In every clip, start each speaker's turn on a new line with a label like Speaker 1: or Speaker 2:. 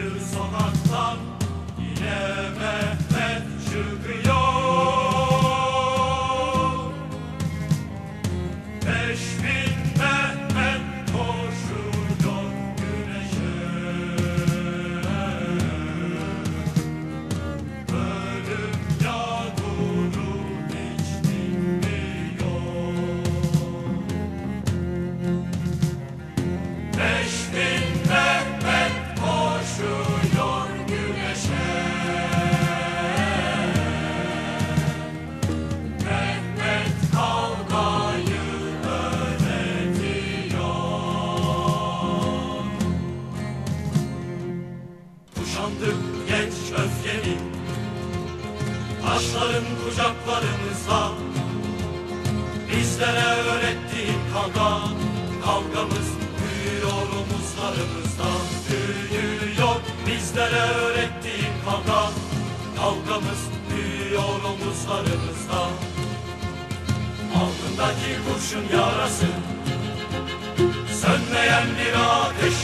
Speaker 1: bir sokaktan Kuşandık genç öfkeni Taşların kucaklarımızda Bizlere öğrettiğin kavga Kavgamız büyüyor omuzlarımızda. Büyüyor bizlere öğrettiğin kavga Kavgamız büyüyor omuzlarımızda. Alnındaki kurşun yarası Sönmeyen bir ateş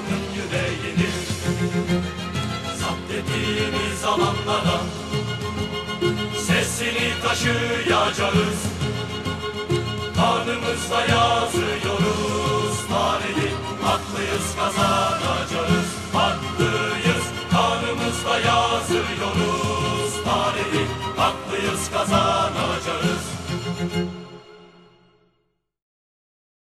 Speaker 1: salgın yüreğini Zapt ettiğimiz alanlara Sesini taşıyacağız. Karnımızda yazıyoruz Tarihi haklıyız kazanacağız. Haklıyız karnımızda yazıyoruz Tarihi haklıyız kazanacağız.